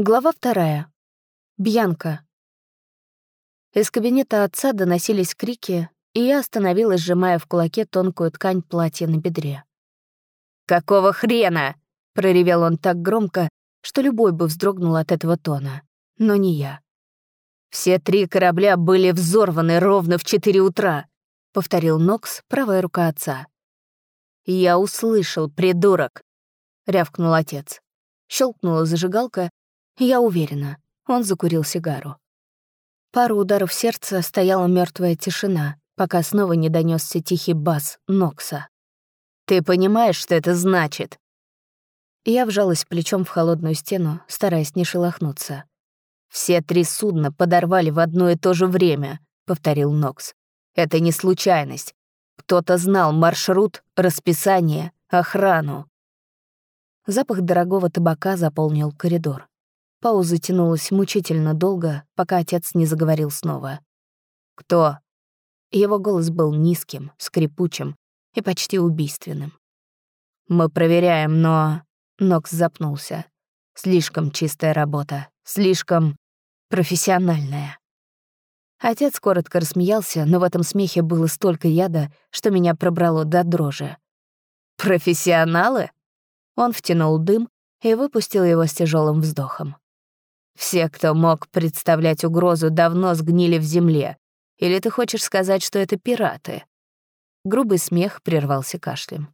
Глава вторая. Бьянка. Из кабинета отца доносились крики, и я остановилась, сжимая в кулаке тонкую ткань платья на бедре. «Какого хрена?» — проревел он так громко, что любой бы вздрогнул от этого тона. Но не я. «Все три корабля были взорваны ровно в четыре утра», — повторил Нокс, правая рука отца. «Я услышал, придурок!» — рявкнул отец. Щелкнула зажигалка, я уверена, он закурил сигару. Пару ударов сердца стояла мертвая тишина, пока снова не донесся тихий бас Нокса. «Ты понимаешь, что это значит?» Я вжалась плечом в холодную стену, стараясь не шелохнуться. «Все три судна подорвали в одно и то же время», — повторил Нокс. «Это не случайность. Кто-то знал маршрут, расписание, охрану». Запах дорогого табака заполнил коридор. Пауза тянулась мучительно долго, пока отец не заговорил снова. «Кто?» Его голос был низким, скрипучим и почти убийственным. «Мы проверяем, но...» Нокс запнулся. «Слишком чистая работа, слишком профессиональная». Отец коротко рассмеялся, но в этом смехе было столько яда, что меня пробрало до дрожи. «Профессионалы?» Он втянул дым и выпустил его с тяжелым вздохом. Все, кто мог представлять угрозу, давно сгнили в земле. Или ты хочешь сказать, что это пираты?» Грубый смех прервался кашлем.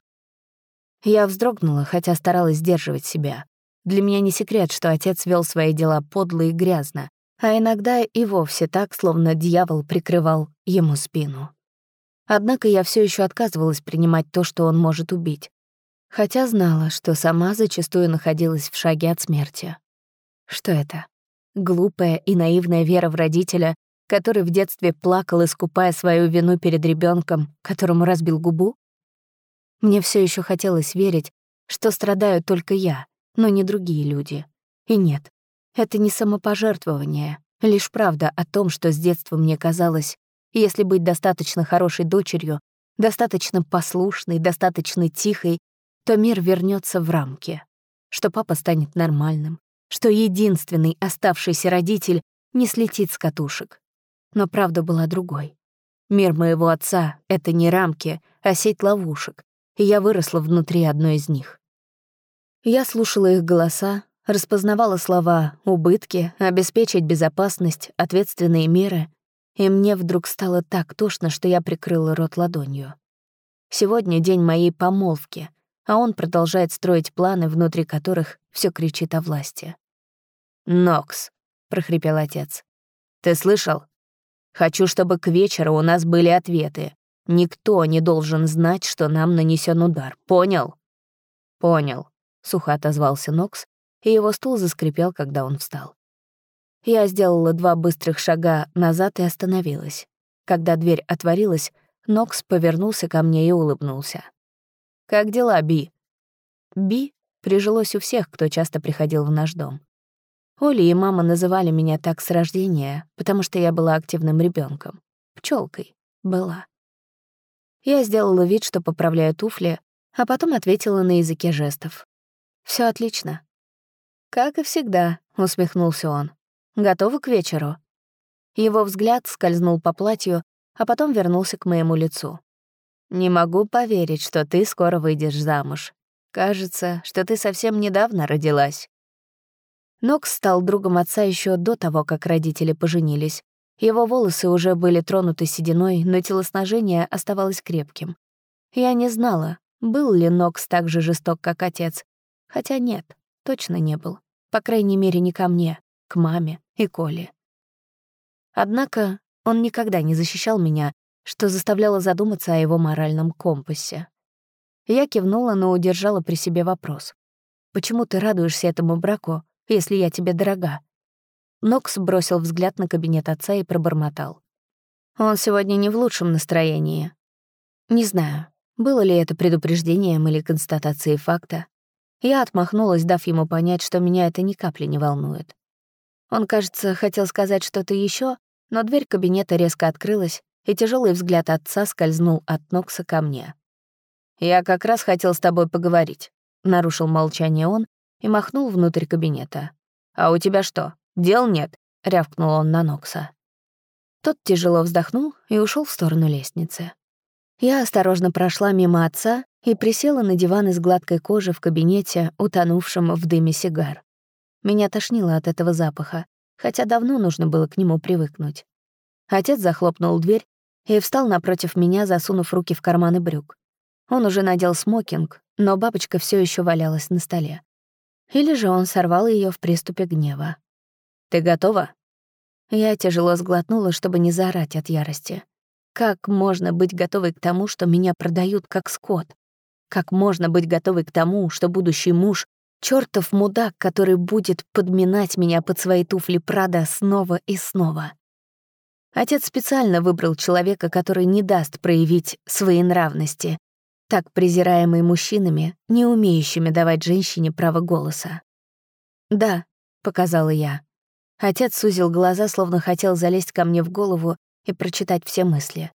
Я вздрогнула, хотя старалась сдерживать себя. Для меня не секрет, что отец вел свои дела подло и грязно, а иногда и вовсе так, словно дьявол прикрывал ему спину. Однако я все еще отказывалась принимать то, что он может убить, хотя знала, что сама зачастую находилась в шаге от смерти. Что это? Глупая и наивная вера в родителя, который в детстве плакал, искупая свою вину перед ребенком, которому разбил губу? Мне все еще хотелось верить, что страдаю только я, но не другие люди. И нет, это не самопожертвование, лишь правда о том, что с детства мне казалось, если быть достаточно хорошей дочерью, достаточно послушной, достаточно тихой, то мир вернется в рамки, что папа станет нормальным, что единственный оставшийся родитель не слетит с катушек. Но правда была другой. Мир моего отца — это не рамки, а сеть ловушек, и я выросла внутри одной из них. Я слушала их голоса, распознавала слова «убытки», «обеспечить безопасность», «ответственные меры», и мне вдруг стало так тошно, что я прикрыла рот ладонью. Сегодня день моей помолвки, а он продолжает строить планы, внутри которых все кричит о власти. «Нокс», — прохрипел отец. «Ты слышал? Хочу, чтобы к вечеру у нас были ответы. Никто не должен знать, что нам нанесен удар. Понял?» «Понял», — сухо отозвался Нокс, и его стул заскрипел, когда он встал. Я сделала два быстрых шага назад и остановилась. Когда дверь отворилась, Нокс повернулся ко мне и улыбнулся. «Как дела, Би?» «Би» прижилось у всех, кто часто приходил в наш дом. Оля и мама называли меня так с рождения, потому что я была активным ребенком. Пчелкой была. Я сделала вид, что поправляю туфли, а потом ответила на языке жестов. Все отлично». «Как и всегда», — усмехнулся он. «Готовы к вечеру?» Его взгляд скользнул по платью, а потом вернулся к моему лицу. «Не могу поверить, что ты скоро выйдешь замуж. Кажется, что ты совсем недавно родилась». Нокс стал другом отца еще до того, как родители поженились. Его волосы уже были тронуты сединой, но телосложение оставалось крепким. Я не знала, был ли Нокс так же жесток, как отец. Хотя нет, точно не был. По крайней мере, не ко мне, к маме и Коле. Однако он никогда не защищал меня, что заставляло задуматься о его моральном компасе. Я кивнула, но удержала при себе вопрос. «Почему ты радуешься этому браку, если я тебе дорога». Нокс бросил взгляд на кабинет отца и пробормотал. «Он сегодня не в лучшем настроении. Не знаю, было ли это предупреждением или констатацией факта. Я отмахнулась, дав ему понять, что меня это ни капли не волнует. Он, кажется, хотел сказать что-то еще, но дверь кабинета резко открылась, и тяжелый взгляд отца скользнул от Нокса ко мне. «Я как раз хотел с тобой поговорить», — нарушил молчание он, и махнул внутрь кабинета. «А у тебя что, дел нет?» — рявкнул он на Нокса. Тот тяжело вздохнул и ушел в сторону лестницы. Я осторожно прошла мимо отца и присела на диван из гладкой кожи в кабинете, утонувшем в дыме сигар. Меня тошнило от этого запаха, хотя давно нужно было к нему привыкнуть. Отец захлопнул дверь и встал напротив меня, засунув руки в карманы брюк. Он уже надел смокинг, но бабочка все еще валялась на столе. Или же он сорвал ее в приступе гнева. «Ты готова?» Я тяжело сглотнула, чтобы не заорать от ярости. Как можно быть готовой к тому, что меня продают как скот? Как можно быть готовой к тому, что будущий муж — чертов мудак, который будет подминать меня под свои туфли Прада снова и снова? Отец специально выбрал человека, который не даст проявить свои нравности, так презираемый мужчинами, не умеющими давать женщине право голоса. «Да», — показала я. Отец сузил глаза, словно хотел залезть ко мне в голову и прочитать все мысли.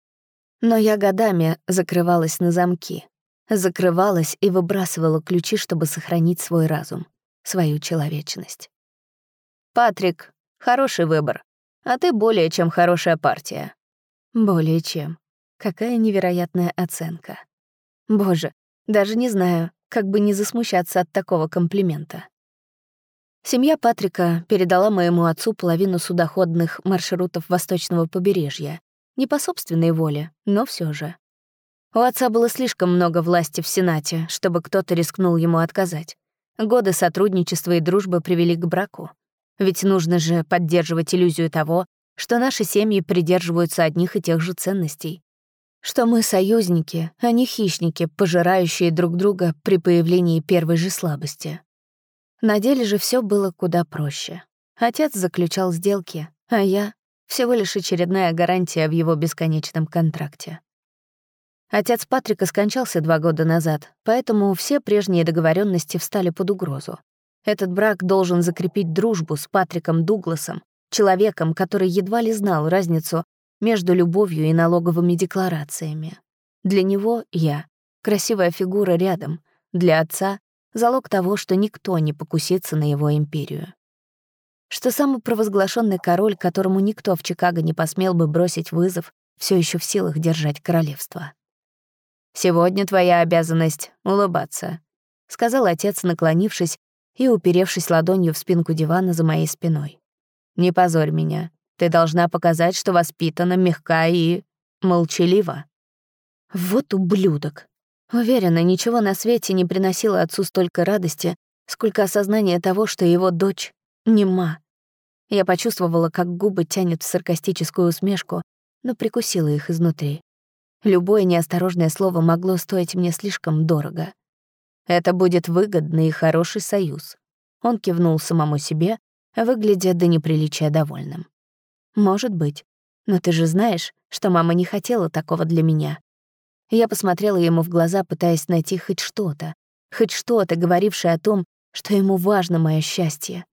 Но я годами закрывалась на замки. Закрывалась и выбрасывала ключи, чтобы сохранить свой разум, свою человечность. «Патрик, хороший выбор. А ты более чем хорошая партия». «Более чем. Какая невероятная оценка. Боже, даже не знаю, как бы не засмущаться от такого комплимента». Семья Патрика передала моему отцу половину судоходных маршрутов восточного побережья. Не по собственной воле, но все же. У отца было слишком много власти в Сенате, чтобы кто-то рискнул ему отказать. Годы сотрудничества и дружбы привели к браку. Ведь нужно же поддерживать иллюзию того, что наши семьи придерживаются одних и тех же ценностей. Что мы союзники, а не хищники, пожирающие друг друга при появлении первой же слабости. На деле же все было куда проще. Отец заключал сделки, а я — всего лишь очередная гарантия в его бесконечном контракте. Отец Патрика скончался два года назад, поэтому все прежние договоренности встали под угрозу. Этот брак должен закрепить дружбу с Патриком Дугласом, человеком, который едва ли знал разницу между любовью и налоговыми декларациями. Для него я — красивая фигура рядом, для отца залог того, что никто не покусится на его империю. Что самый провозглашенный король, которому никто в Чикаго не посмел бы бросить вызов, все еще в силах держать королевство. «Сегодня твоя обязанность — улыбаться», — сказал отец, наклонившись и уперевшись ладонью в спинку дивана за моей спиной. «Не позорь меня. Ты должна показать, что воспитана, мягка и... молчалива». Вот ублюдок. Уверена, ничего на свете не приносило отцу столько радости, сколько осознание того, что его дочь нема. Я почувствовала, как губы тянет в саркастическую усмешку, но прикусила их изнутри. Любое неосторожное слово могло стоить мне слишком дорого. Это будет выгодный и хороший союз. Он кивнул самому себе, выглядя до неприличия довольным. «Может быть. Но ты же знаешь, что мама не хотела такого для меня. Я посмотрела ему в глаза, пытаясь найти хоть что-то, хоть что-то, говорившее о том, что ему важно мое счастье.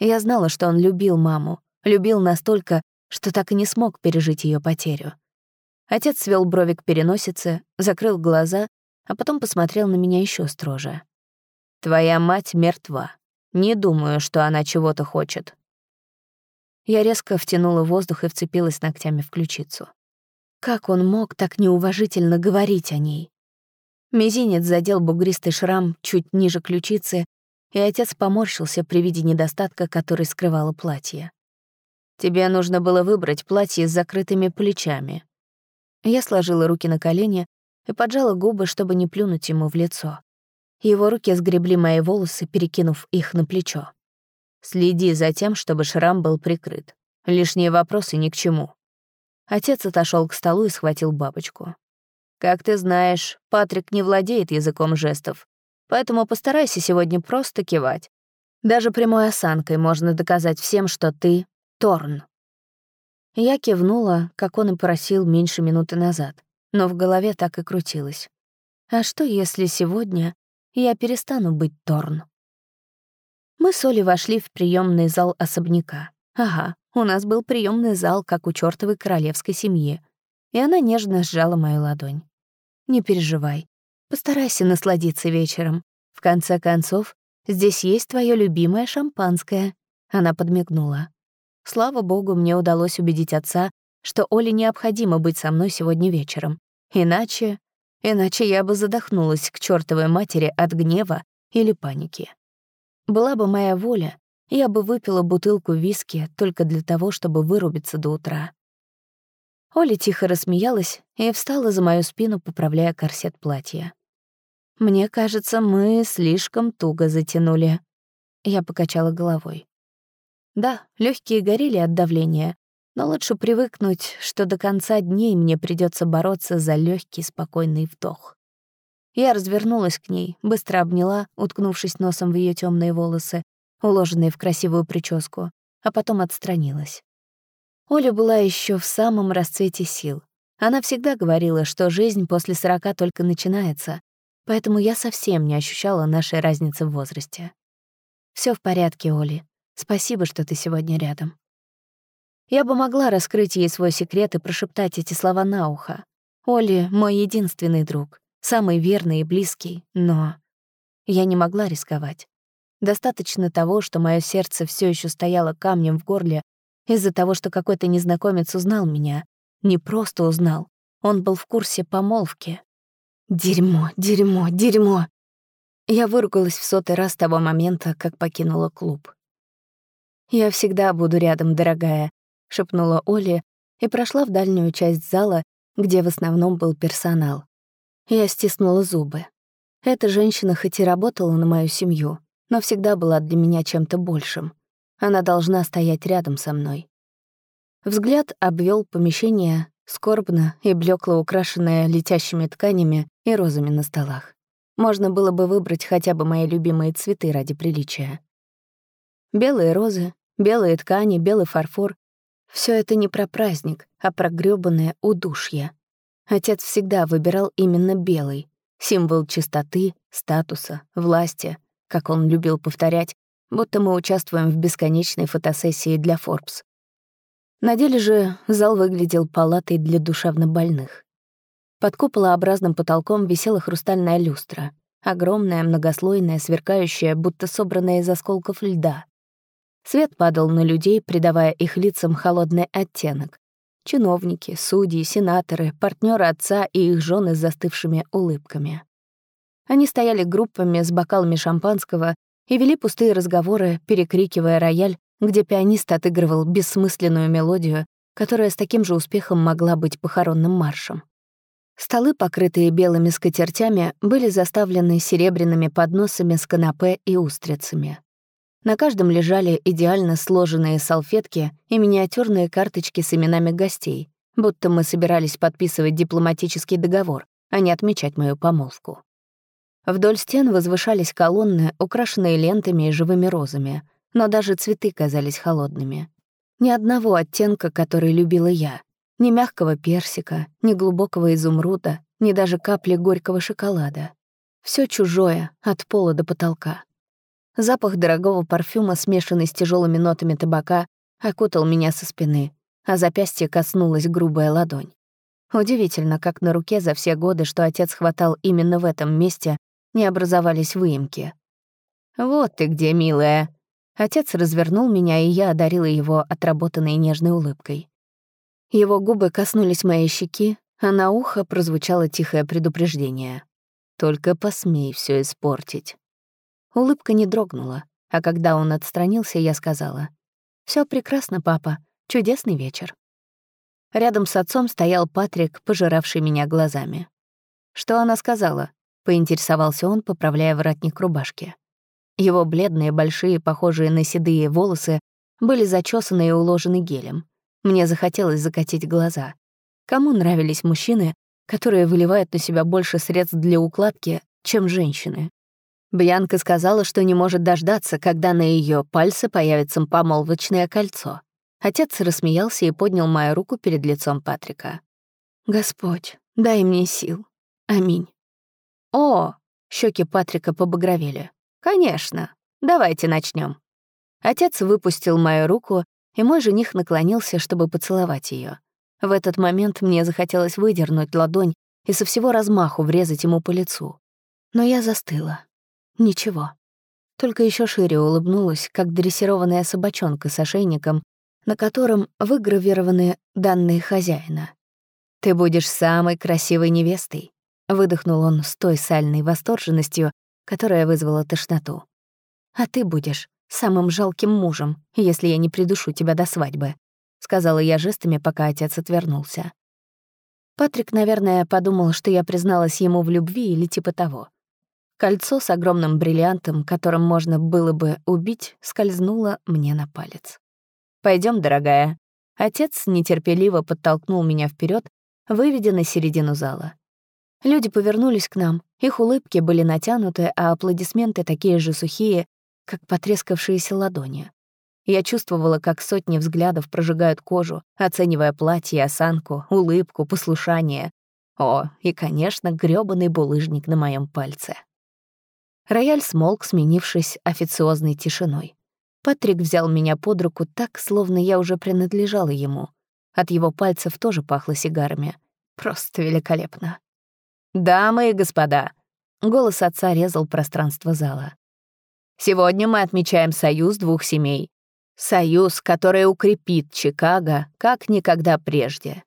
Я знала, что он любил маму, любил настолько, что так и не смог пережить ее потерю. Отец свел брови к переносице, закрыл глаза, а потом посмотрел на меня еще строже. «Твоя мать мертва. Не думаю, что она чего-то хочет». Я резко втянула воздух и вцепилась ногтями в ключицу. Как он мог так неуважительно говорить о ней? Мизинец задел бугристый шрам чуть ниже ключицы, и отец поморщился при виде недостатка, который скрывало платье. «Тебе нужно было выбрать платье с закрытыми плечами». Я сложила руки на колени и поджала губы, чтобы не плюнуть ему в лицо. Его руки сгребли мои волосы, перекинув их на плечо. «Следи за тем, чтобы шрам был прикрыт. Лишние вопросы ни к чему». Отец отошел к столу и схватил бабочку. «Как ты знаешь, Патрик не владеет языком жестов, поэтому постарайся сегодня просто кивать. Даже прямой осанкой можно доказать всем, что ты — Торн». Я кивнула, как он и просил меньше минуты назад, но в голове так и крутилось. А что, если сегодня я перестану быть Торн? Мы с Олей вошли в приемный зал особняка. Ага, у нас был приемный зал, как у чёртовой королевской семьи. И она нежно сжала мою ладонь. «Не переживай. Постарайся насладиться вечером. В конце концов, здесь есть твое любимое шампанское. Она подмигнула. Слава богу, мне удалось убедить отца, что Оле необходимо быть со мной сегодня вечером. Иначе... Иначе я бы задохнулась к чертовой матери от гнева или паники. Была бы моя воля, я бы выпила бутылку виски только для того, чтобы вырубиться до утра. Оля тихо рассмеялась и встала за мою спину, поправляя корсет платья. «Мне кажется, мы слишком туго затянули». Я покачала головой. Да, легкие горели от давления, но лучше привыкнуть, что до конца дней мне придется бороться за легкий, спокойный вдох. Я развернулась к ней, быстро обняла, уткнувшись носом в ее темные волосы, уложенные в красивую прическу, а потом отстранилась. Оля была еще в самом расцвете сил. Она всегда говорила, что жизнь после сорока только начинается, поэтому я совсем не ощущала нашей разницы в возрасте. Все в порядке, Оли. Спасибо, что ты сегодня рядом. Я бы могла раскрыть ей свой секрет и прошептать эти слова на ухо. Оли — мой единственный друг, самый верный и близкий, но... Я не могла рисковать. Достаточно того, что мое сердце все еще стояло камнем в горле из-за того, что какой-то незнакомец узнал меня. Не просто узнал, он был в курсе помолвки. Дерьмо, дерьмо, дерьмо. Я выругалась в сотый раз с того момента, как покинула клуб. «Я всегда буду рядом, дорогая», — шепнула Оля и прошла в дальнюю часть зала, где в основном был персонал. Я стиснула зубы. Эта женщина хоть и работала на мою семью, но всегда была для меня чем-то большим. Она должна стоять рядом со мной. Взгляд обвел помещение, скорбно и блекло украшенное летящими тканями и розами на столах. Можно было бы выбрать хотя бы мои любимые цветы ради приличия. Белые розы, белые ткани, белый фарфор — все это не про праздник, а про грёбаное удушье. Отец всегда выбирал именно белый, символ чистоты, статуса, власти, как он любил повторять, будто мы участвуем в бесконечной фотосессии для Forbes. На деле же зал выглядел палатой для душевнобольных. Под куполообразным потолком висела хрустальная люстра, огромная, многослойная, сверкающая, будто собранная из осколков льда. Свет падал на людей, придавая их лицам холодный оттенок. Чиновники, судьи, сенаторы, партнеры отца и их жены с застывшими улыбками. Они стояли группами с бокалами шампанского и вели пустые разговоры, перекрикивая рояль, где пианист отыгрывал бессмысленную мелодию, которая с таким же успехом могла быть похоронным маршем. Столы, покрытые белыми скатертями, были заставлены серебряными подносами с канапе и устрицами. На каждом лежали идеально сложенные салфетки и миниатюрные карточки с именами гостей, будто мы собирались подписывать дипломатический договор, а не отмечать мою помолвку. Вдоль стен возвышались колонны, украшенные лентами и живыми розами, но даже цветы казались холодными. Ни одного оттенка, который любила я. Ни мягкого персика, ни глубокого изумруда, ни даже капли горького шоколада. Все чужое, от пола до потолка. Запах дорогого парфюма, смешанный с тяжелыми нотами табака, окутал меня со спины, а запястье коснулась грубая ладонь. Удивительно, как на руке за все годы, что отец хватал именно в этом месте, не образовались выемки. «Вот ты где, милая!» Отец развернул меня, и я одарила его отработанной нежной улыбкой. Его губы коснулись моей щеки, а на ухо прозвучало тихое предупреждение. «Только посмей все испортить». Улыбка не дрогнула, а когда он отстранился, я сказала. Все прекрасно, папа. Чудесный вечер». Рядом с отцом стоял Патрик, пожиравший меня глазами. «Что она сказала?» — поинтересовался он, поправляя воротник рубашки. Его бледные, большие, похожие на седые волосы были зачесаны и уложены гелем. Мне захотелось закатить глаза. Кому нравились мужчины, которые выливают на себя больше средств для укладки, чем женщины? Бьянка сказала, что не может дождаться, когда на ее пальце появится помолвочное кольцо. Отец рассмеялся и поднял мою руку перед лицом Патрика. «Господь, дай мне сил. Аминь». «О!» — щеки Патрика побагровели. «Конечно. Давайте начнем. Отец выпустил мою руку, и мой жених наклонился, чтобы поцеловать ее. В этот момент мне захотелось выдернуть ладонь и со всего размаху врезать ему по лицу. Но я застыла. Ничего. только еще шире улыбнулась, как дрессированная собачонка с ошейником, на котором выгравированы данные хозяина. «Ты будешь самой красивой невестой», — выдохнул он с той сальной восторженностью, которая вызвала тошноту. «А ты будешь самым жалким мужем, если я не придушу тебя до свадьбы», — сказала я жестами, пока отец отвернулся. Патрик, наверное, подумал, что я призналась ему в любви или типа того. Кольцо с огромным бриллиантом, которым можно было бы убить, скользнуло мне на палец. Пойдем, дорогая». Отец нетерпеливо подтолкнул меня вперед, выведя на середину зала. Люди повернулись к нам, их улыбки были натянуты, а аплодисменты такие же сухие, как потрескавшиеся ладони. Я чувствовала, как сотни взглядов прожигают кожу, оценивая платье, осанку, улыбку, послушание. О, и, конечно, грёбаный булыжник на моем пальце. Рояль смолк, сменившись официозной тишиной. Патрик взял меня под руку так, словно я уже принадлежала ему. От его пальцев тоже пахло сигарами. Просто великолепно. «Дамы и господа!» — голос отца резал пространство зала. «Сегодня мы отмечаем союз двух семей. Союз, который укрепит Чикаго как никогда прежде».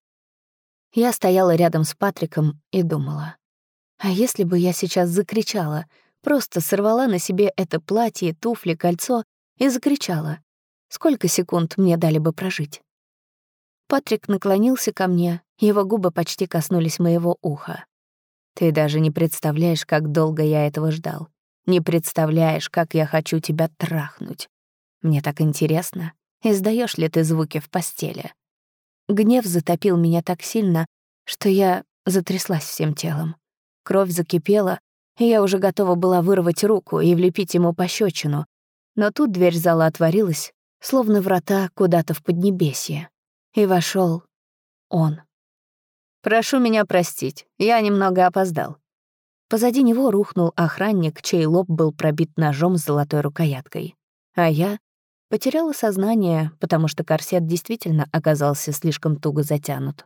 Я стояла рядом с Патриком и думала. А если бы я сейчас закричала, просто сорвала на себе это платье, туфли, кольцо и закричала. Сколько секунд мне дали бы прожить? Патрик наклонился ко мне, его губы почти коснулись моего уха. Ты даже не представляешь, как долго я этого ждал. Не представляешь, как я хочу тебя трахнуть. Мне так интересно, издаешь ли ты звуки в постели. Гнев затопил меня так сильно, что я затряслась всем телом. Кровь закипела, я уже готова была вырвать руку и влепить ему пощечину. Но тут дверь зала отворилась, словно врата куда-то в Поднебесье. И вошел он. «Прошу меня простить, я немного опоздал». Позади него рухнул охранник, чей лоб был пробит ножом с золотой рукояткой. А я потеряла сознание, потому что корсет действительно оказался слишком туго затянут.